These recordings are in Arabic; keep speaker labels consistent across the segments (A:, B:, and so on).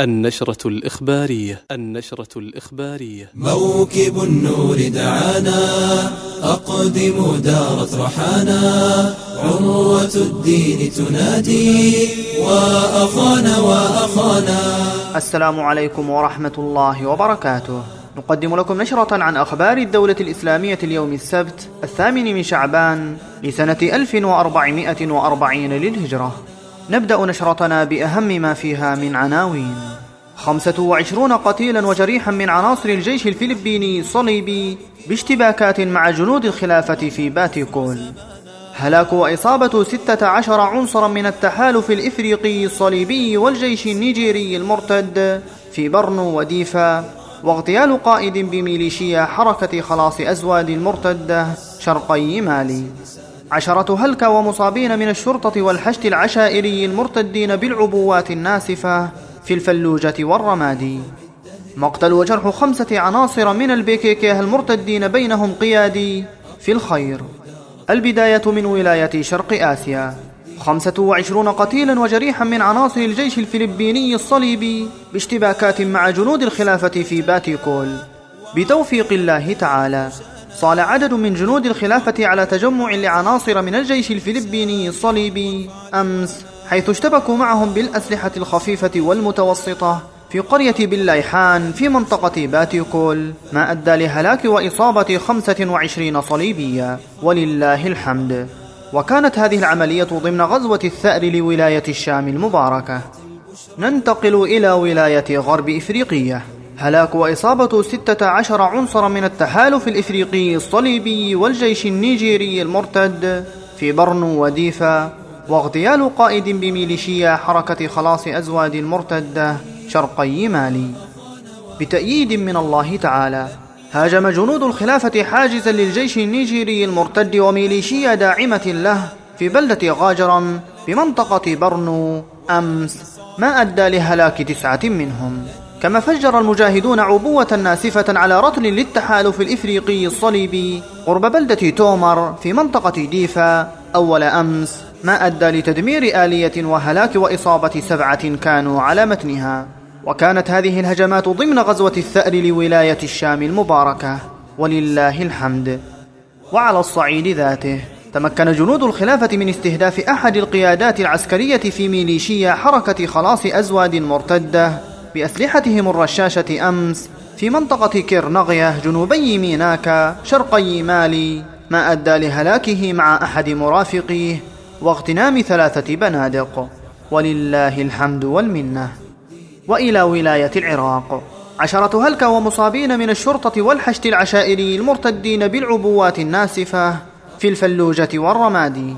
A: النشرة الإخبارية النشرة الإخبارية.
B: موكب النور دعانا أقدم دارت رحانا عروة الدين تنادي وأخانا وأخانا.
C: السلام عليكم ورحمة الله وبركاته. نقدم لكم نشرة عن أخبار الدولة الإسلامية اليوم السبت الثامن من شعبان لسنة 1440 للهجرة. نبدأ نشرتنا بأهم ما فيها من عناوين. خمسة وعشرون قتيلا وجريحا من عناصر الجيش الفلبيني الصليبي باشتباكات مع جنود الخلافة في باتيكول. هلاك وإصابة ستة عشر عنصرا من التحالف الإفريقي الصليبي والجيش النيجيري المرتد في برنو وديفا واغتيال قائد بميليشيا حركة خلاص أزواد المرتدة شرقي مالي. عشرة هلكة ومصابين من الشرطة والحشد العشائري المرتدين بالعبوات الناسفة في الفلوجة والرمادي. مقتل وجرح خمسة عناصر من البيكيكيه المرتدين بينهم قيادي في الخير. البداية من ولاية شرق آسيا. خمسة وعشرون قتيلا وجريحا من عناصر الجيش الفلبيني الصليبي باشتباكات مع جنود الخلافة في باتيكول. بتوفيق الله تعالى. صال عدد من جنود الخلافة على تجمع لعناصر من الجيش الفلبيني الصليبي أمس حيث اشتبكوا معهم بالأسلحة الخفيفة والمتوسطة في قرية باللايحان في منطقة باتيكول ما أدى لهلاك وإصابة 25 صليبية ولله الحمد. وكانت هذه العملية ضمن غزوة الثأر لولاية الشام المباركة. ننتقل إلى ولاية غرب إفريقية. هلاك وإصابة 16 عنصر من التحالف الإفريقي الصليبي والجيش النيجيري المرتد في برنو وديفا واغتيال قائد بميليشيا حركة خلاص أزواد المرتدة شرقي مالي بتأييد من الله تعالى هاجم جنود الخلافة حاجزا للجيش النيجيري المرتد وميليشيا داعمة له في بلدة غاجرا بمنطقة برنو أمس ما أدى لهلاك تسعة منهم. كما فجر المجاهدون عبوة ناسفة على رطل للتحالف الإفريقي الصليبي. قرب بلدة تومر في منطقة ديفا أول أمس ما أدى لتدمير آلية وهلاك وإصابة سبعة كانوا على متنها. وكانت هذه الهجمات ضمن غزوة الثأر لولاية الشام المباركة. ولله الحمد. وعلى الصعيد ذاته. تمكن جنود الخلافة من استهداف أحد القيادات العسكرية في ميليشيا حركة خلاص أزواد مرتدة. بأسلحتهم الرشاشة أمس في منطقة كيرنغية جنوبي ميناكا شرقي مالي ما أدى لهلاكه مع أحد مرافقيه واغتنام ثلاثة بنادق. ولله الحمد والمنة. وإلى ولاية العراق. عشرة هلكة ومصابين من الشرطة والحشد العشائري المرتدين بالعبوات الناسفة في الفلوجة والرمادي.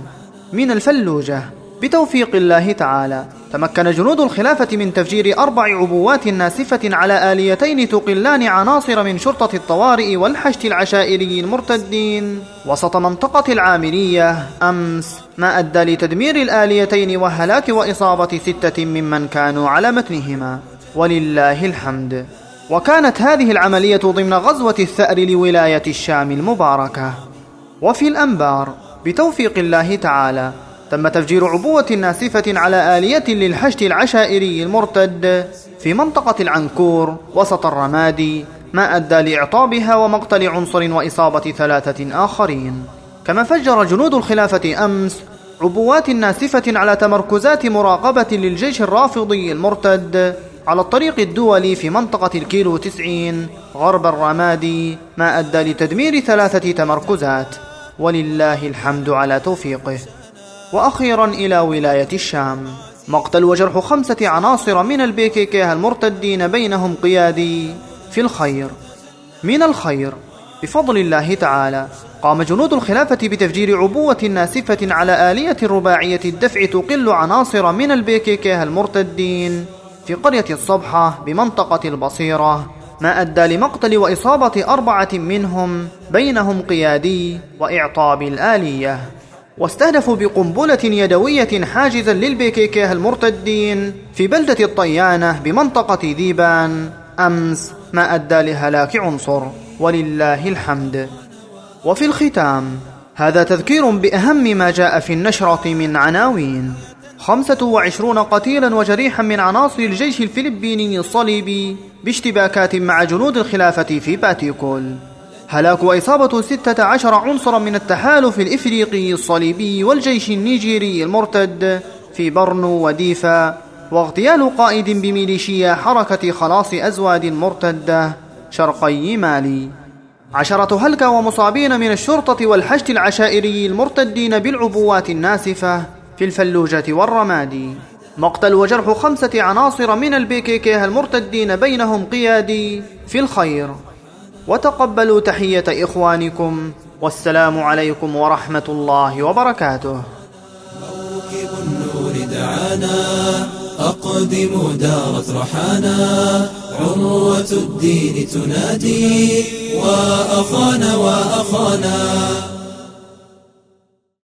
C: من الفلوجة بتوفيق الله تعالى. تمكن جنود الخلافة من تفجير أربع عبوات ناسفة على آليتين تقلان عناصر من شرطة الطوارئ والحشد العشائري المرتدين. وسط منطقة العامرية أمس ما أدى لتدمير الآليتين وهلاك وإصابة ستة ممن كانوا على متنهما. ولله الحمد. وكانت هذه العملية ضمن غزوة الثأر لولاية الشام المباركة. وفي الأنبار بتوفيق الله تعالى تم تفجير عبوة ناسفة على آلية للحشد العشائري المرتد في منطقة العنكور وسط الرمادي ما أدى لإعطابها ومقتل عنصر وإصابة ثلاثة آخرين. كما فجر جنود الخلافة أمس عبوات ناسفة على تمركزات مراقبة للجيش الرافضي المرتد على الطريق الدولي في منطقة الكيلو تسعين غرب الرمادي ما أدى لتدمير ثلاثة تمركزات. ولله الحمد على توفيقه. وأخيرا إلى ولاية الشام. مقتل وجرح خمسة عناصر من البيكيكيه المرتدين بينهم قيادي في الخير. من الخير بفضل الله تعالى قام جنود الخلافة بتفجير عبوة ناسفة على آلية رباعية الدفع تقل عناصر من البيكيكيه المرتدين في قرية الصبحة بمنطقة البصيرة. ما أدى لمقتل وإصابة أربعة منهم بينهم قيادي وإعطاب الآلية. واستهدفوا بقنبلة يدوية حاجزا للبيكيكيه المرتدين في بلدة الطيانة بمنطقة ذيبان. أمس ما أدى لهلاك عنصر ولله الحمد. وفي الختام هذا تذكير بأهم ما جاء في النشرة من عناوين. خمسة وعشرون قتيلا وجريحا من عناصر الجيش الفلبيني الصليبي باشتباكات مع جنود الخلافة في باتيكول. هلاك وإصابة ستة عشر عنصرا من التحالف الإفريقي الصليبي والجيش النيجيري المرتد في برنو وديفا واغتيال قائد بميليشيا حركة خلاص أزواد مرتدة شرقي مالي. عشرة هلكة ومصابين من الشرطة والحشد العشائري المرتدين بالعبوات الناسفة في الفلوجة والرمادي مقتل وجرح خمسة عناصر من البيكيكيه المرتدين بينهم قيادي في الخير. وتقبلوا تحية إخوانكم والسلام عليكم ورحمة الله وبركاته.
B: موكب النور دعانا أقدموا دارت رحانا عروة الدين تنادي وأخانا وأخانا.